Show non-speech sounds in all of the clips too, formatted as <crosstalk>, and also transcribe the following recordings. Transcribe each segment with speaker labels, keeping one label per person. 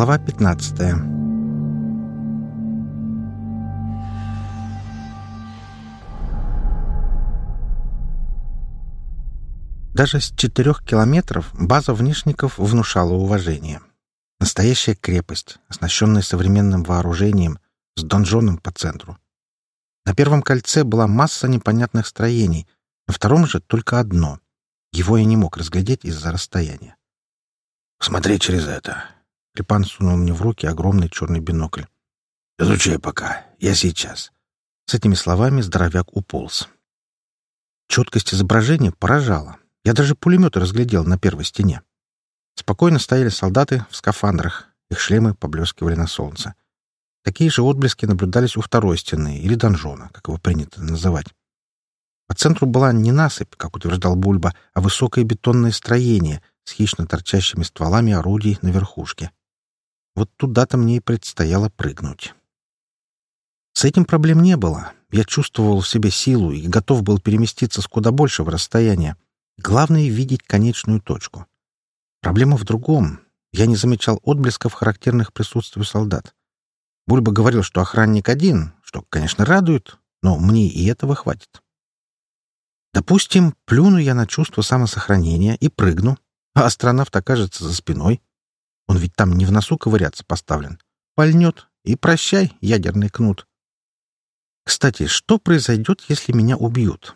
Speaker 1: Глава 15 Даже с четырех километров база внешников внушала уважение. Настоящая крепость, оснащенная современным вооружением, с донжоном по центру. На первом кольце была масса непонятных строений, на втором же только одно. Его я не мог разглядеть из-за расстояния.
Speaker 2: «Смотри через это!»
Speaker 1: Клепан сунул мне в руки огромный черный бинокль.
Speaker 2: «Изучай пока. Я сейчас».
Speaker 1: С этими словами здоровяк уполз. Четкость изображения поражала. Я даже пулеметы разглядел на первой стене. Спокойно стояли солдаты в скафандрах. Их шлемы поблескивали на солнце. Такие же отблески наблюдались у второй стены, или донжона, как его принято называть. По центру была не насыпь, как утверждал Бульба, а высокое бетонное строение с хищно торчащими стволами орудий на верхушке. Вот туда-то мне и предстояло прыгнуть. С этим проблем не было. Я чувствовал в себе силу и готов был переместиться с куда большего расстояния. Главное — видеть конечную точку. Проблема в другом. Я не замечал отблесков, характерных присутствию солдат. Бульба говорил, что охранник один, что, конечно, радует, но мне и этого хватит. Допустим, плюну я на чувство самосохранения и прыгну, а астронавт окажется за спиной. Он ведь там не в носу ковыряться поставлен. Пальнет, и прощай, ядерный кнут. Кстати, что произойдет, если меня убьют?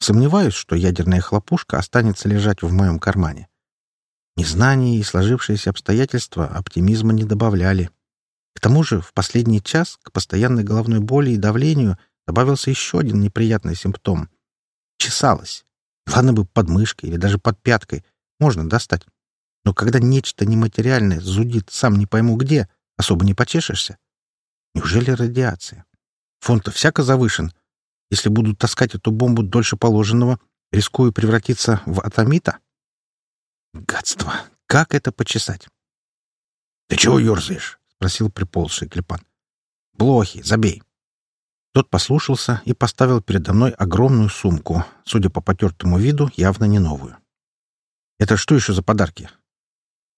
Speaker 1: Сомневаюсь, что ядерная хлопушка останется лежать в моем кармане. Незнание и сложившиеся обстоятельства оптимизма не добавляли. К тому же в последний час к постоянной головной боли и давлению добавился еще один неприятный симптом. Чесалось. Ладно бы под мышкой или даже под пяткой. Можно достать. Но когда нечто нематериальное зудит сам не пойму где, особо не почешешься. Неужели радиация? Фон-то всяко завышен. Если буду таскать эту бомбу дольше положенного, рискую превратиться в атомита? Гадство! Как это почесать?
Speaker 2: — Ты чего ерзаешь?
Speaker 1: — спросил приползший Клепан. — Блохи, забей. Тот послушался и поставил передо мной огромную сумку, судя по потертому виду, явно не новую. «Это что еще за подарки?»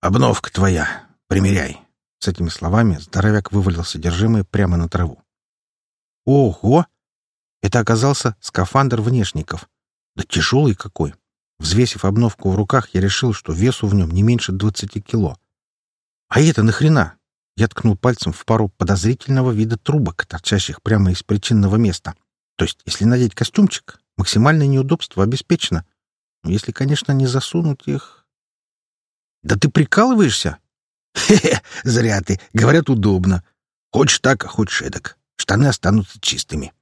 Speaker 2: «Обновка твоя. Примеряй».
Speaker 1: С этими словами здоровяк вывалил содержимое прямо на траву. «Ого!» Это оказался скафандр внешников. Да тяжелый какой! Взвесив обновку в руках, я решил, что весу в нем не меньше двадцати кило. «А это нахрена?» Я ткнул пальцем в пару подозрительного вида трубок, торчащих прямо из причинного места. То есть, если надеть костюмчик, максимальное неудобство обеспечено. Если, конечно, не засунуть их... «Да ты прикалываешься?»
Speaker 2: «Хе-хе, зря ты. Говорят, удобно. Хочешь так, а хочешь эдак. Штаны останутся чистыми».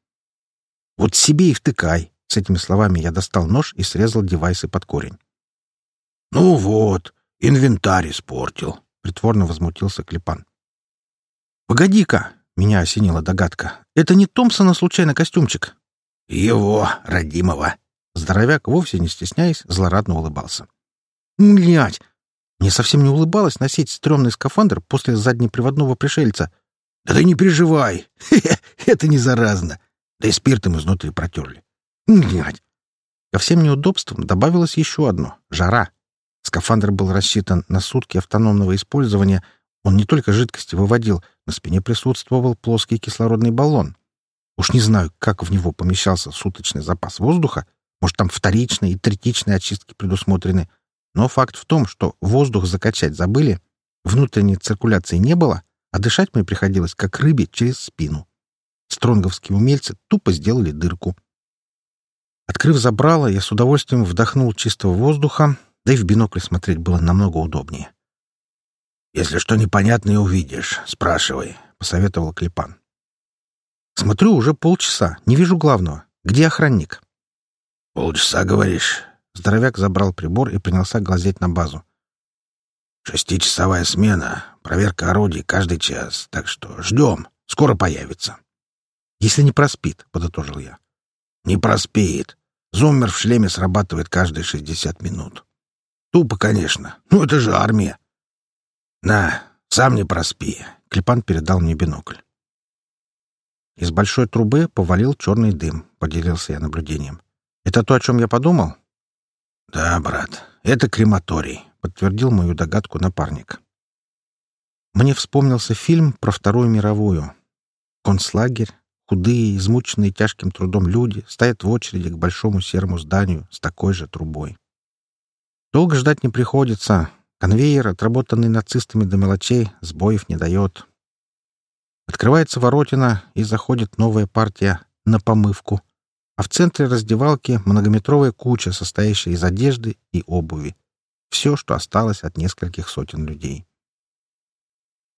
Speaker 1: «Вот себе и втыкай». С этими словами я достал нож и срезал девайсы под корень.
Speaker 2: «Ну вот, инвентарь испортил», — притворно возмутился Клепан.
Speaker 1: «Погоди-ка!» — меня осенила догадка. «Это не Томпсона случайно костюмчик?»
Speaker 2: «Его, родимого!»
Speaker 1: Здоровяк, вовсе не стесняясь, злорадно улыбался. «Блядь! Мне совсем не улыбалось носить стрёмный скафандр после заднеприводного пришельца.
Speaker 2: Да ты не переживай! <laughs> Это не заразно! Да и спиртом изнутри протерли. Блядь!»
Speaker 1: Ко всем неудобствам добавилось еще одно — жара. Скафандр был рассчитан на сутки автономного использования — он не только жидкости выводил, на спине присутствовал плоский кислородный баллон. Уж не знаю, как в него помещался суточный запас воздуха, может, там вторичные и третичные очистки предусмотрены, но факт в том, что воздух закачать забыли, внутренней циркуляции не было, а дышать мне приходилось, как рыбе, через спину. Стронговские умельцы тупо сделали дырку. Открыв забрало, я с удовольствием вдохнул чистого воздуха, да и в бинокль смотреть было намного удобнее.
Speaker 2: «Если что непонятное увидишь, спрашивай», — посоветовал Клепан.
Speaker 1: «Смотрю, уже полчаса. Не вижу главного. Где охранник?»
Speaker 2: «Полчаса, говоришь?»
Speaker 1: Здоровяк забрал прибор и принялся глазеть на базу.
Speaker 2: «Шестичасовая смена. Проверка орудий каждый час. Так что ждем. Скоро появится».
Speaker 1: «Если не проспит», — подытожил я.
Speaker 2: «Не проспит. Зуммер в шлеме срабатывает каждые шестьдесят минут. Тупо, конечно. Ну, это же армия. «На, сам не проспи!»
Speaker 1: — Клепан передал мне бинокль. Из большой трубы повалил черный дым, — поделился я наблюдением. «Это то, о чем я подумал?»
Speaker 2: «Да, брат, это крематорий», — подтвердил мою догадку напарник.
Speaker 1: Мне вспомнился фильм про Вторую мировую. Концлагерь, худые, измученные тяжким трудом люди стоят в очереди к большому серому зданию с такой же трубой. Долго ждать не приходится. Конвейер, отработанный нацистами до мелочей, сбоев не дает. Открывается воротина, и заходит новая партия на помывку. А в центре раздевалки многометровая куча, состоящая из одежды и обуви. Все, что осталось от нескольких сотен людей.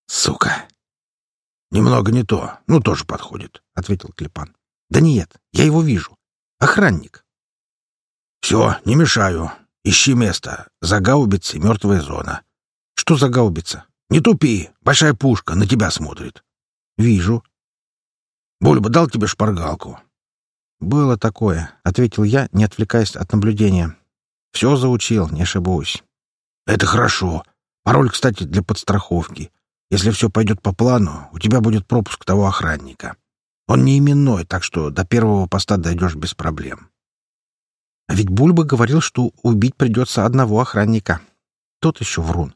Speaker 2: «Сука! Немного не то. Ну, тоже подходит», — ответил Клепан.
Speaker 1: «Да нет, я его вижу. Охранник».
Speaker 2: «Все, не мешаю. Ищи место. За гаубицей мертвая зона».
Speaker 1: «Что за гаубица?»
Speaker 2: «Не тупи. Большая пушка на тебя смотрит».
Speaker 1: «Вижу».
Speaker 2: «Бульба дал тебе шпаргалку?»
Speaker 1: «Было такое», — ответил я, не отвлекаясь от наблюдения. «Все заучил, не ошибусь».
Speaker 2: «Это хорошо. Пароль, кстати, для подстраховки. Если все пойдет по плану, у тебя будет пропуск того охранника. Он не именной, так что до первого поста дойдешь без проблем».
Speaker 1: А ведь Бульба говорил, что убить придется одного охранника. Тот еще врун.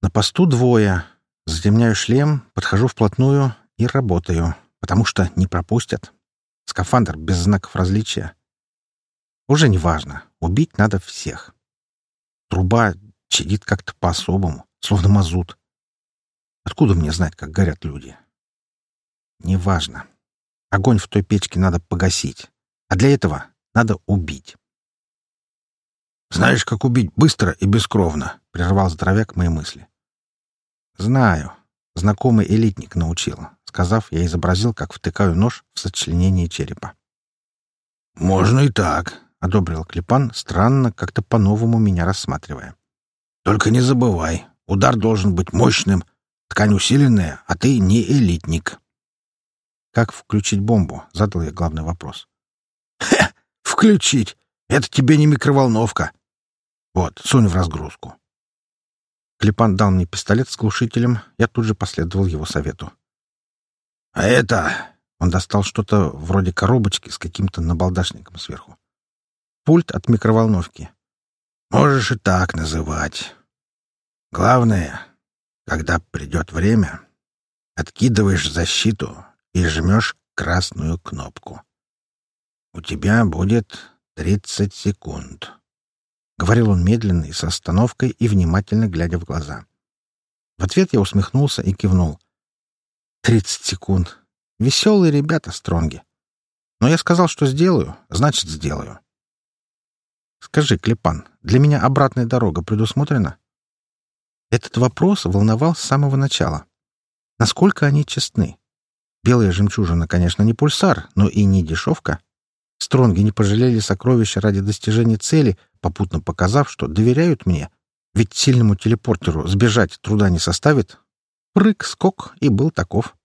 Speaker 1: На посту двое. Затемняю шлем, подхожу вплотную и работаю, потому что не пропустят. Скафандр без знаков различия. Уже не важно. Убить надо всех. Труба чадит как-то по-особому, словно мазут. Откуда мне знать, как горят люди? Неважно. Огонь в той печке надо погасить. А для этого надо убить.
Speaker 2: «Знаешь, как убить быстро и бескровно?» — прервал здоровяк мои мысли.
Speaker 1: «Знаю. Знакомый элитник научил». Сказав, я изобразил, как втыкаю нож в сочленение черепа.
Speaker 2: «Можно и так», —
Speaker 1: одобрил Клепан, странно, как-то по-новому меня рассматривая.
Speaker 2: «Только не забывай, удар должен быть мощным, ткань усиленная, а ты не элитник».
Speaker 1: «Как включить бомбу?» — задал я главный вопрос.
Speaker 2: «Хе! Включить! Это тебе не микроволновка. Вот, сунь в разгрузку».
Speaker 1: Клепан дал мне пистолет с глушителем, я тут же последовал его совету.
Speaker 2: «А это...»
Speaker 1: — он достал что-то вроде коробочки с каким-то набалдашником сверху. «Пульт от микроволновки».
Speaker 2: «Можешь и так называть. Главное, когда придет время, откидываешь защиту и жмешь красную кнопку. У тебя будет тридцать секунд».
Speaker 1: — говорил он медленно и с остановкой и внимательно глядя в глаза. В ответ я усмехнулся и кивнул. «Тридцать секунд. Веселые ребята, Стронги. Но я сказал, что сделаю, значит, сделаю». «Скажи, Клепан, для меня обратная дорога предусмотрена?» Этот вопрос волновал с самого начала. Насколько они честны? Белая жемчужина, конечно, не пульсар, но и не дешевка. Стронги не пожалели сокровища ради достижения цели, попутно показав, что доверяют мне. Ведь сильному телепортеру сбежать труда не составит. Прыг, скок и был таков.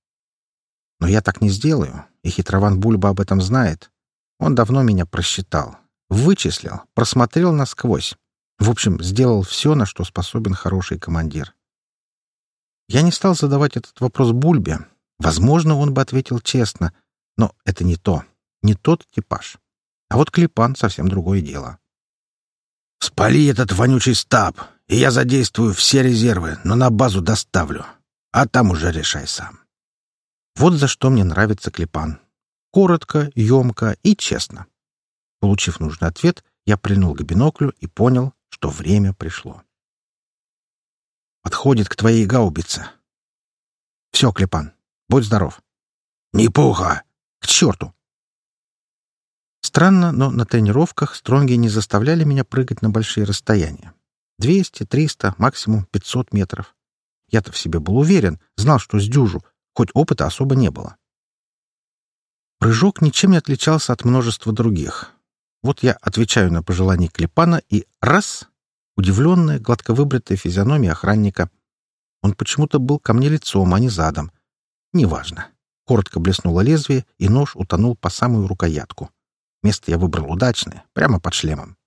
Speaker 1: Но я так не сделаю, и хитрован Бульба об этом знает. Он давно меня просчитал, вычислил, просмотрел насквозь. В общем, сделал все, на что способен хороший командир. Я не стал задавать этот вопрос Бульбе. Возможно, он бы ответил честно, но это не то. Не тот типаж. А вот Клепан — совсем другое дело.
Speaker 2: «Спали этот вонючий стаб, и я задействую все резервы, но на базу доставлю. А там уже решай сам».
Speaker 1: Вот за что мне нравится Клепан. Коротко, емко и честно. Получив нужный ответ, я прильнул к биноклю и понял, что время пришло. «Подходит к твоей гаубице». «Все, Клепан, будь здоров».
Speaker 2: «Не пуха!»
Speaker 1: «К черту!» Странно, но на тренировках стронги не заставляли меня прыгать на большие расстояния. 200, 300, максимум 500 метров. Я-то в себе был уверен, знал, что сдюжу, хоть опыта особо не было. Прыжок ничем не отличался от множества других. Вот я отвечаю на пожелание Клепана и раз — удивленная, гладко выбритая физиономия охранника. Он почему-то был ко мне лицом, а не задом. Неважно. Коротко блеснуло лезвие, и нож утонул по самую рукоятку. Место я выбрал удачное, прямо под шлемом.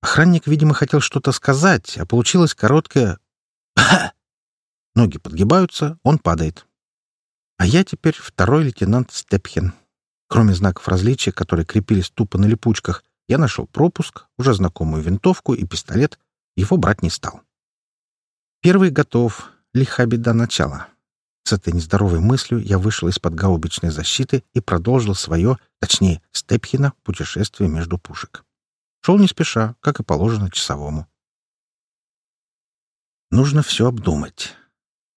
Speaker 1: Охранник, видимо, хотел что-то сказать, а получилось короткое Ноги подгибаются, он падает. А я теперь второй лейтенант Степхен. Кроме знаков различия, которые крепились тупо на липучках, я нашел пропуск, уже знакомую винтовку и пистолет. Его брать не стал. Первый готов. лиха беда начала. С этой нездоровой мыслью я вышел из-под гаубичной защиты и продолжил свое, точнее, Степхина, путешествие между пушек. Шел не спеша, как и положено часовому. Нужно все обдумать.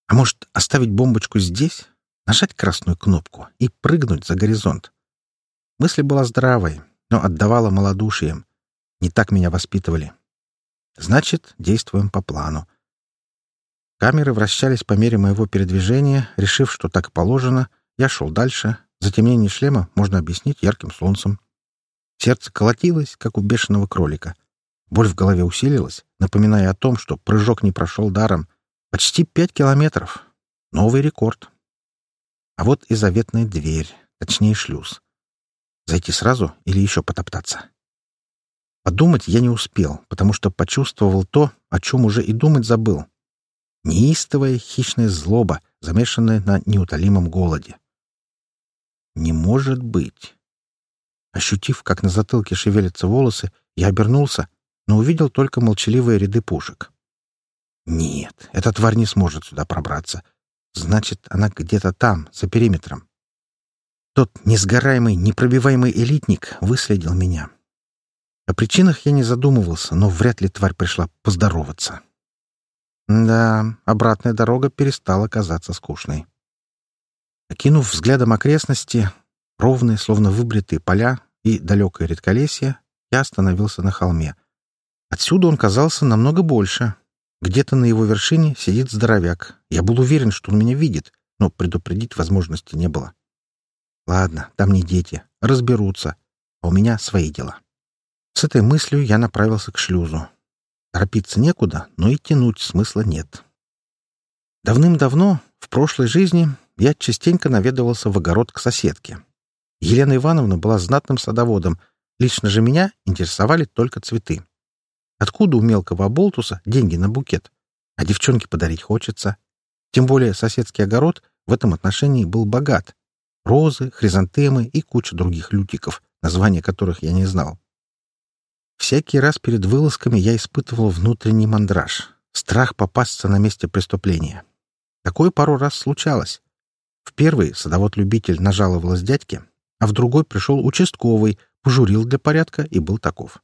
Speaker 1: А может, оставить бомбочку здесь, нажать красную кнопку и прыгнуть за горизонт? Мысль была здравой, но отдавала малодушием. Не так меня воспитывали. Значит, действуем по плану. Камеры вращались по мере моего передвижения, решив, что так положено, я шел дальше. Затемнение шлема можно объяснить ярким солнцем. Сердце колотилось, как у бешеного кролика. Боль в голове усилилась, напоминая о том, что прыжок не прошел даром. Почти пять километров. Новый рекорд. А вот и заветная дверь, точнее шлюз. Зайти сразу или еще потоптаться? Подумать я не успел, потому что почувствовал то, о чем уже и думать забыл. Неистовая хищная злоба, замешанная на неутолимом голоде. Не может быть. Ощутив, как на затылке шевелятся волосы, я обернулся, но увидел только молчаливые ряды пушек. Нет, эта тварь не сможет сюда пробраться. Значит, она где-то там, за периметром. Тот несгораемый, непробиваемый элитник выследил меня. О причинах я не задумывался, но вряд ли тварь пришла поздороваться. Да, обратная дорога перестала казаться скучной. Окинув взглядом окрестности, ровные, словно выбритые поля и далекое редколесье, я остановился на холме. Отсюда он казался намного больше. Где-то на его вершине сидит здоровяк. Я был уверен, что он меня видит, но предупредить возможности не было. Ладно, там не дети, разберутся, а у меня свои дела. С этой мыслью я направился к шлюзу. Торопиться некуда, но и тянуть смысла нет. Давным-давно, в прошлой жизни, я частенько наведывался в огород к соседке. Елена Ивановна была знатным садоводом. Лично же меня интересовали только цветы. Откуда у мелкого оболтуса деньги на букет? А девчонке подарить хочется. Тем более соседский огород в этом отношении был богат. Розы, хризантемы и куча других лютиков, названия которых я не знал. Всякий раз перед вылазками я испытывал внутренний мандраж, страх попасться на месте преступления. Такое пару раз случалось. В первый садовод-любитель нажаловалась дядьке, а в другой пришел участковый, пожурил для порядка и был таков.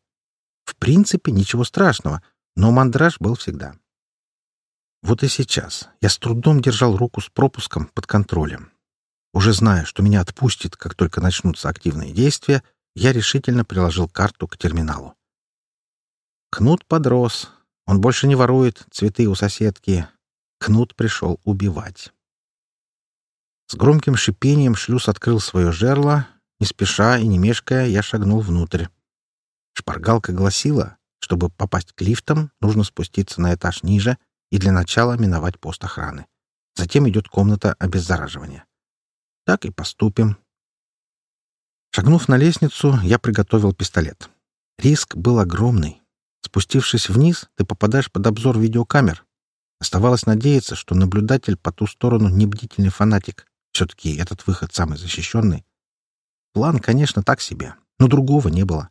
Speaker 1: В принципе, ничего страшного, но мандраж был всегда. Вот и сейчас я с трудом держал руку с пропуском под контролем. Уже зная, что меня отпустит, как только начнутся активные действия, я решительно приложил карту к терминалу. Кнут подрос. Он больше не ворует цветы у соседки. Кнут пришел убивать. С громким шипением шлюз открыл свое жерло. Не спеша и не мешкая, я шагнул внутрь. Шпаргалка гласила, чтобы попасть к лифтам, нужно спуститься на этаж ниже и для начала миновать пост охраны. Затем идет комната обеззараживания. Так и поступим. Шагнув на лестницу, я приготовил пистолет. Риск был огромный. Спустившись вниз, ты попадаешь под обзор видеокамер. Оставалось надеяться, что наблюдатель по ту сторону не бдительный фанатик. Все-таки этот выход самый защищенный. План, конечно, так себе, но другого не было.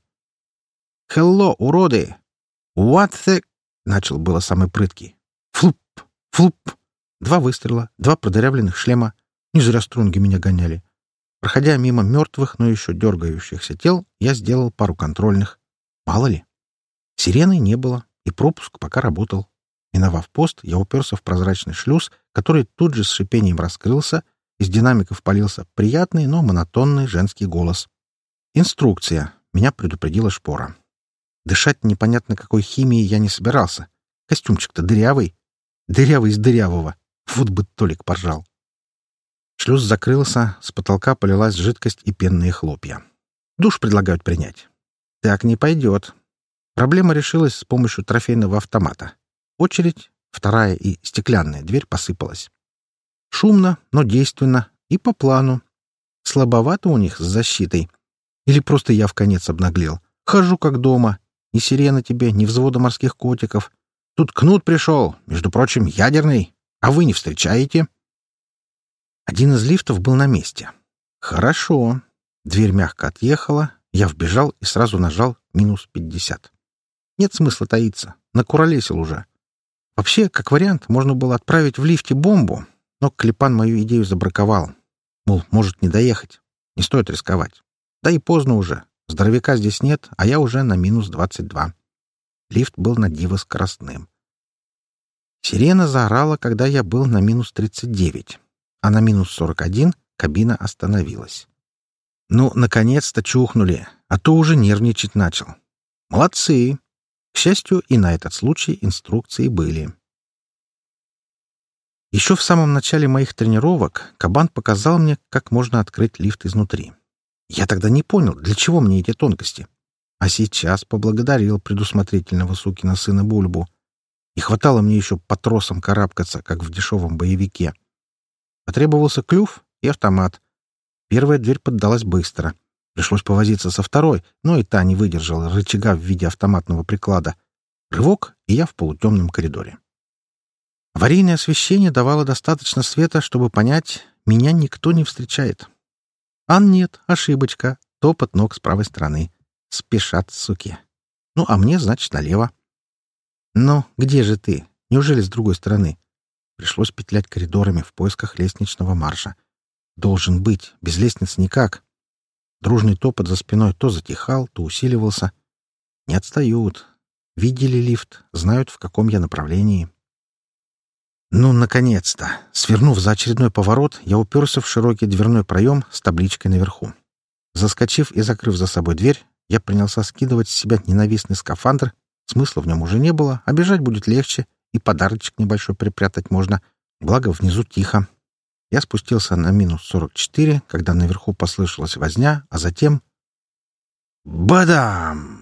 Speaker 1: «Хелло, уроды! What the...» — начал было самый прыткий. «Флуп! Флуп!» Два выстрела, два продырявленных шлема. Не зря струнги меня гоняли. Проходя мимо мертвых, но еще дергающихся тел, я сделал пару контрольных. Мало ли. Сирены не было, и пропуск пока работал. Миновав пост, я уперся в прозрачный шлюз, который тут же с шипением раскрылся, из динамиков полился приятный, но монотонный женский голос. «Инструкция», — меня предупредила шпора. Дышать непонятно какой химией я не собирался. Костюмчик-то дырявый. Дырявый из дырявого. Вот бы Толик поржал. Шлюз закрылся, с потолка полилась жидкость и пенные хлопья. Душ предлагают принять. Так не пойдет. Проблема решилась с помощью трофейного автомата. Очередь, вторая и стеклянная дверь посыпалась. Шумно, но действенно и по плану. Слабовато у них с защитой. Или просто я в конец обнаглел. Хожу как дома. Ни сирены тебе, ни взвода морских котиков. Тут кнут пришел, между прочим, ядерный. А вы не встречаете? Один из лифтов был на месте. Хорошо. Дверь мягко отъехала. Я вбежал и сразу нажал минус пятьдесят. Нет смысла таиться. Накуролесил уже. Вообще, как вариант, можно было отправить в лифте бомбу, но Клепан мою идею забраковал. Мол, может не доехать. Не стоит рисковать. Да и поздно уже. Здоровяка здесь нет, а я уже на минус двадцать два. Лифт был на диво скоростным. Сирена заорала, когда я был на минус тридцать девять, а на минус сорок один кабина остановилась. Ну, наконец-то чухнули, а то уже нервничать начал. Молодцы! К счастью, и на этот случай инструкции были. Еще в самом начале моих тренировок Кабан показал мне, как можно открыть лифт изнутри. Я тогда не понял, для чего мне эти тонкости. А сейчас поблагодарил предусмотрительного сукина сына Бульбу. И хватало мне еще по тросам карабкаться, как в дешевом боевике. Потребовался клюв и автомат. Первая дверь поддалась быстро. Пришлось повозиться со второй, но и та не выдержала рычага в виде автоматного приклада. Рывок, и я в полутемном коридоре. Аварийное освещение давало достаточно света, чтобы понять, меня никто не встречает. Ан нет, ошибочка, топот ног с правой стороны. Спешат, суки. Ну, а мне, значит, налево. Но где же ты? Неужели с другой стороны? Пришлось петлять коридорами в поисках лестничного марша. Должен быть, без лестницы никак. Дружный топот за спиной то затихал, то усиливался. Не отстают. Видели лифт, знают, в каком я направлении. Ну, наконец-то! Свернув за очередной поворот, я уперся в широкий дверной проем с табличкой наверху. Заскочив и закрыв за собой дверь, я принялся скидывать с себя ненавистный скафандр. Смысла в нем уже не было, а бежать будет легче, и подарочек небольшой припрятать можно. Благо, внизу тихо. Я спустился на минус 44, когда наверху послышалась возня, а затем... Бадам!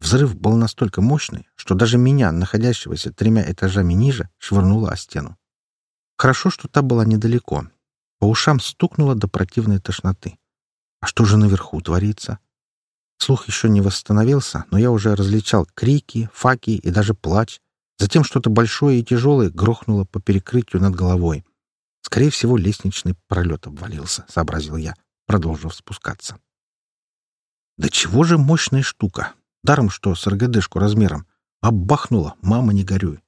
Speaker 1: Взрыв был настолько мощный, что даже меня, находящегося тремя этажами ниже, швырнуло о стену. Хорошо, что та была недалеко. По ушам стукнуло до противной тошноты. А что же наверху творится? Слух еще не восстановился, но я уже различал крики, факи и даже плач. Затем что-то большое и тяжелое грохнуло по перекрытию над головой. Скорее всего, лестничный пролет обвалился, — сообразил я, продолжив спускаться. Да чего же мощная штука! Даром, что с РГДшку размером. Оббахнула, мама, не горюй.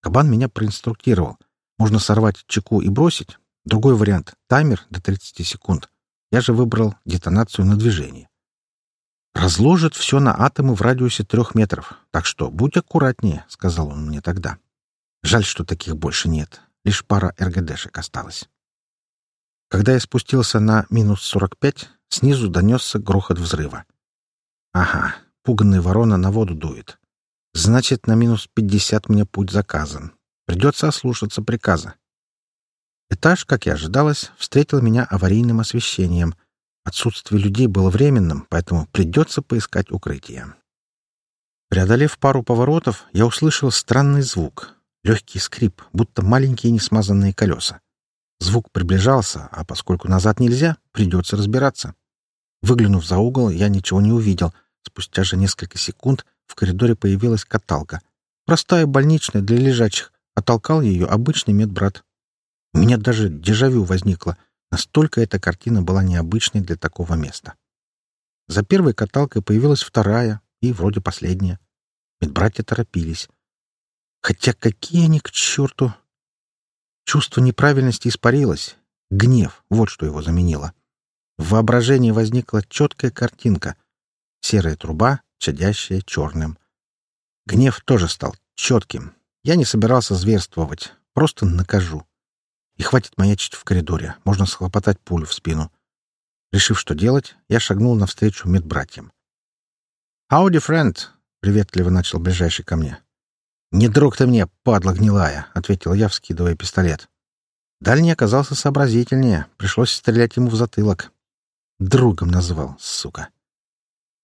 Speaker 1: Кабан меня проинструктировал. Можно сорвать чеку и бросить. Другой вариант — таймер до 30 секунд. Я же выбрал детонацию на движение. «Разложит все на атомы в радиусе трех метров, так что будь аккуратнее», — сказал он мне тогда. Жаль, что таких больше нет. Лишь пара РГДшек осталась. Когда я спустился на минус 45, снизу донесся грохот взрыва. Ага, Испуганная ворона на воду дует. Значит, на минус пятьдесят мне путь заказан. Придется ослушаться приказа. Этаж, как и ожидалось, встретил меня аварийным освещением. Отсутствие людей было временным, поэтому придется поискать укрытие. Преодолев пару поворотов, я услышал странный звук. Легкий скрип, будто маленькие несмазанные колеса. Звук приближался, а поскольку назад нельзя, придется разбираться. Выглянув за угол, я ничего не увидел — Спустя же несколько секунд в коридоре появилась каталка. Простая больничная для лежачих. Оттолкал ее обычный медбрат. У меня даже дежавю возникло. Настолько эта картина была необычной для такого места. За первой каталкой появилась вторая и вроде последняя. Медбратья торопились. Хотя какие они к черту! Чувство неправильности испарилось. Гнев — вот что его заменило. В воображении возникла четкая картинка — Серая труба, чадящая черным. Гнев тоже стал четким. Я не собирался зверствовать, просто накажу. И хватит маячить в коридоре, можно схлопотать пулю в спину. Решив, что делать, я шагнул навстречу медбратьям. «Howdy, френд!» — приветливо начал ближайший ко мне. «Не друг ты мне, падла гнилая!» — ответил я, вскидывая пистолет. Дальний оказался сообразительнее, пришлось стрелять ему в затылок. Другом назвал, сука.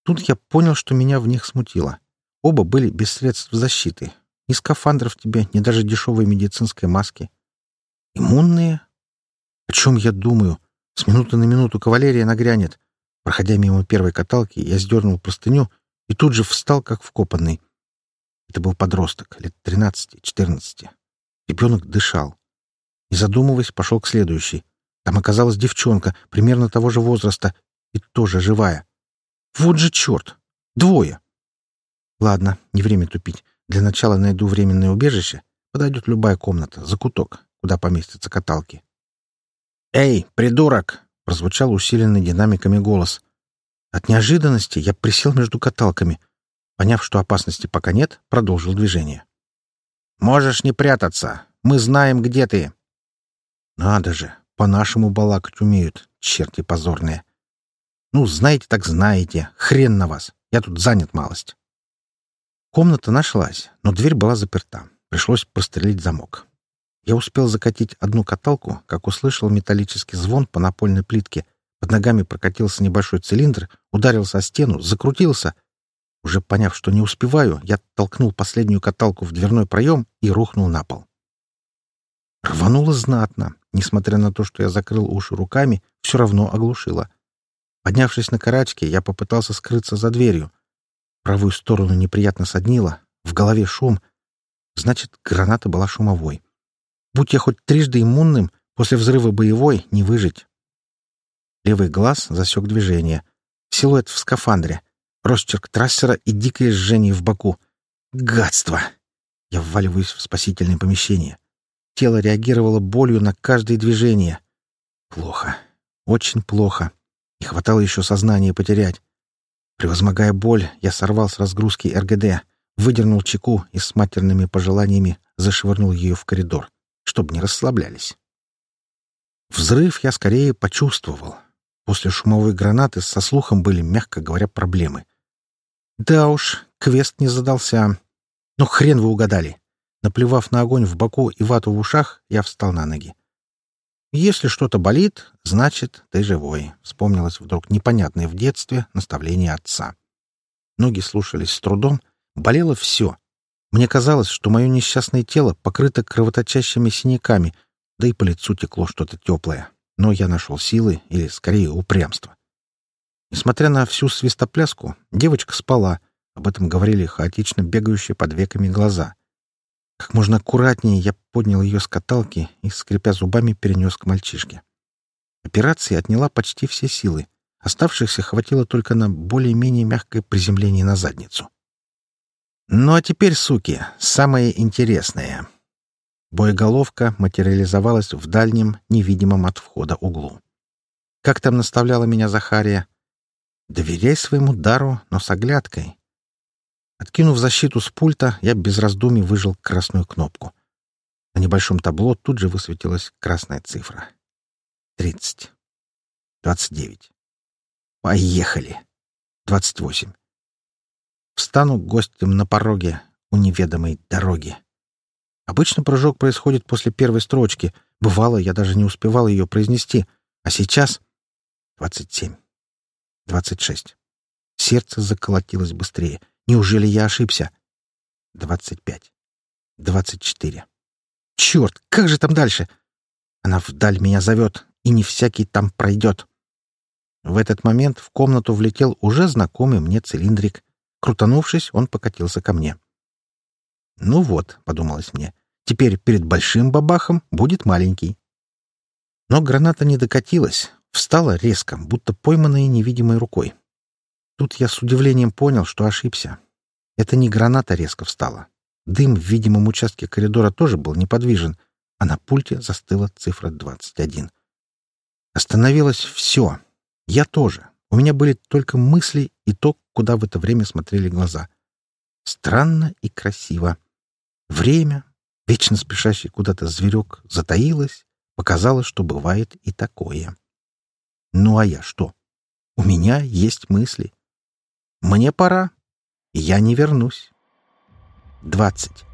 Speaker 1: Тут я понял, что меня в них смутило. Оба были без средств защиты. Ни скафандров тебе, ни даже дешевой медицинской маски. Иммунные? О чем я думаю? С минуты на минуту кавалерия нагрянет. Проходя мимо первой каталки, я сдернул простыню и тут же встал, как вкопанный. Это был подросток, лет тринадцати-четырнадцати. Ребенок дышал. Не задумываясь, пошел к следующей. Там оказалась девчонка, примерно того же возраста, и тоже живая. Вот же черт! Двое! Ладно, не время тупить. Для начала найду временное убежище. Подойдет любая комната, закуток, куда поместятся каталки. «Эй, придурок!» — прозвучал усиленный динамиками голос. От неожиданности я присел между каталками. Поняв, что опасности пока нет, продолжил движение. «Можешь не прятаться. Мы знаем, где ты». «Надо же, по-нашему балакать умеют, черти позорные. Ну, знаете так знаете. Хрен на вас. Я тут занят малость». Комната нашлась, но дверь была заперта. Пришлось прострелить замок. Я успел закатить одну каталку, как услышал металлический звон по напольной плитке. Под ногами прокатился небольшой цилиндр, ударился о стену, закрутился. Уже поняв, что не успеваю, я толкнул последнюю каталку в дверной проем и рухнул на пол. Рвануло знатно. Несмотря на то, что я закрыл уши руками, все равно оглушило. Поднявшись на карачки, я попытался скрыться за дверью. Правую сторону неприятно соднило, в голове шум. Значит, граната была шумовой. Будь я хоть трижды иммунным, после взрыва боевой не выжить. Левый глаз засек движение. Силуэт в скафандре. Росчерк трассера и дикое жжение в боку. Гадство! Я вваливаюсь в спасительное помещение. Тело реагировало болью на каждое движение. Плохо. Очень плохо. Не хватало еще сознания потерять. Превозмогая боль, я сорвал с разгрузки РГД, выдернул чеку и с матерными пожеланиями зашвырнул ее в коридор чтобы не расслаблялись. Взрыв я скорее почувствовал. После шумовой гранаты со слухом были, мягко говоря, проблемы. Да уж, квест не задался. Ну, хрен вы угадали. Наплевав на огонь в боку и вату в ушах, я встал на ноги. «Если что-то болит, значит, ты живой», — вспомнилось вдруг непонятное в детстве наставление отца. Ноги слушались с трудом, болело все, мне казалось, что мое несчастное тело покрыто кровоточащими синяками, да и по лицу текло что-то теплое. Но я нашел силы, или, скорее, упрямство. Несмотря на всю свистопляску, девочка спала. Об этом говорили хаотично бегающие под веками глаза. Как можно аккуратнее я поднял ее с каталки и, скрипя зубами, перенес к мальчишке. Операция отняла почти все силы. Оставшихся хватило только на более-менее мягкое приземление на задницу. Ну а теперь, суки, самое интересное. Боеголовка материализовалась в дальнем, невидимом от входа углу. Как там наставляла меня Захария? Доверяй своему дару, но с оглядкой. Откинув защиту с пульта, я без раздумий выжил красную кнопку. На небольшом табло тут же высветилась красная цифра. Тридцать. Двадцать девять. Поехали. Двадцать восемь. Встану гостем на пороге у неведомой дороги. Обычно прыжок происходит после первой строчки. Бывало, я даже не успевал ее произнести. А сейчас... Двадцать семь. Двадцать шесть. Сердце заколотилось быстрее. Неужели я ошибся? Двадцать пять. Двадцать четыре. Черт, как же там дальше? Она вдаль меня зовет, и не всякий там пройдет. В этот момент в комнату влетел уже знакомый мне цилиндрик. Крутанувшись, он покатился ко мне. «Ну вот», — подумалось мне, — «теперь перед большим бабахом будет маленький». Но граната не докатилась, встала резко, будто пойманная невидимой рукой. Тут я с удивлением понял, что ошибся. Это не граната резко встала. Дым в видимом участке коридора тоже был неподвижен, а на пульте застыла цифра 21. Остановилось все. Я тоже. У меня были только мысли и то, куда в это время смотрели глаза. Странно и красиво. Время, вечно спешащий куда-то зверек, затаилось, показало, что бывает и такое. Ну а я что? У меня есть мысли. Мне пора, я не вернусь. Двадцать.